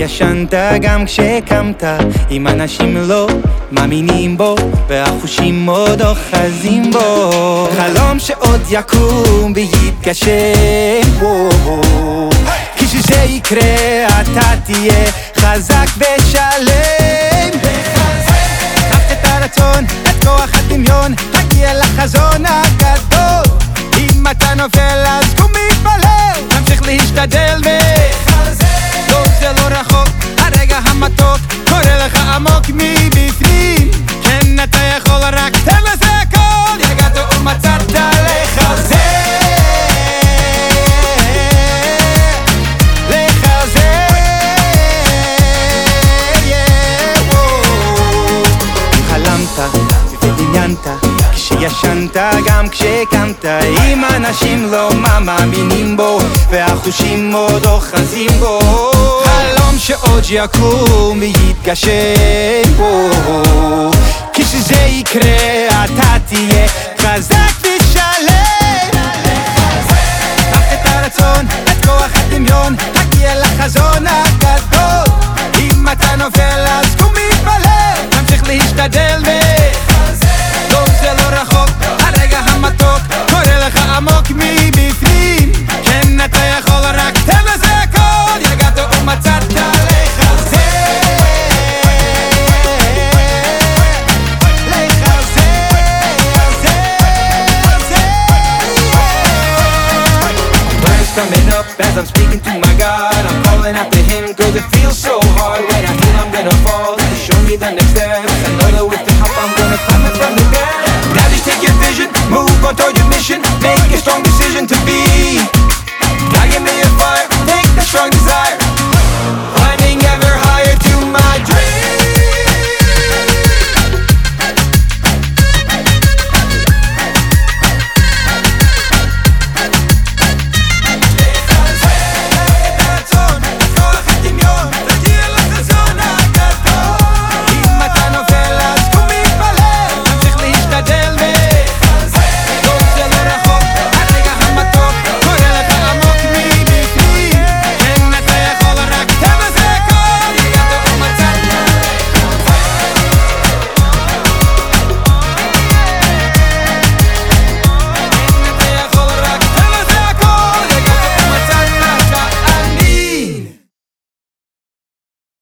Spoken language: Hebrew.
ישנת גם כשקמת אם אנשים לא מאמינים בו והחושים עוד אוחזים בו. חלום שעוד יקום ויתגשם. כשזה יקרה אתה תהיה חזק ושלם. קח את הרצון, את כוח הדמיון, תגיע לחזון הגדול. אם אתה נופל אז קום מתפלל, תמשיך להשתדל עמוק מבפנים. כן אתה יכול רק תן לזה הכל. יגעת ומצאת חלמת ודמיינת כשישנת גם כשקמת אם אנשים לא מאמינים בו והחושים עוד אוחזים בו. חלום שעוד יקום ויתגשם בו כשזה יקרה אתה תהיה חזק ושלם. קח את הרצון, את כוח הדמיון, תגיע לחזון הגדול. אם אתה נופל אז קום מתפלל, תמשיך להשתדל up as I'm speaking to my God. I'm calling after Him, cause it feels so hard.